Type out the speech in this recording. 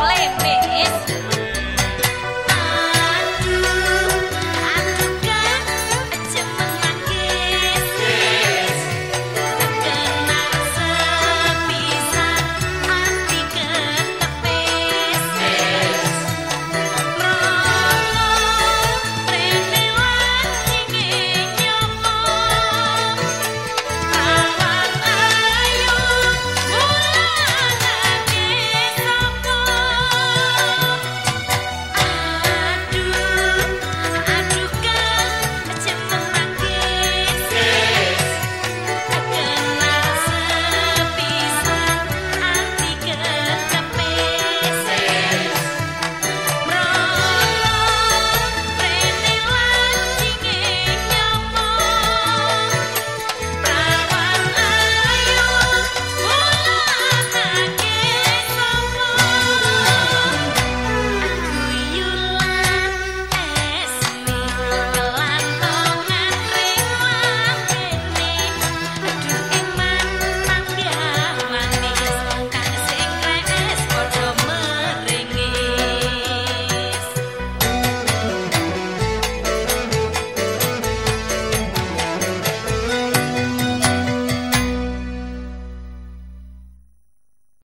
play, me.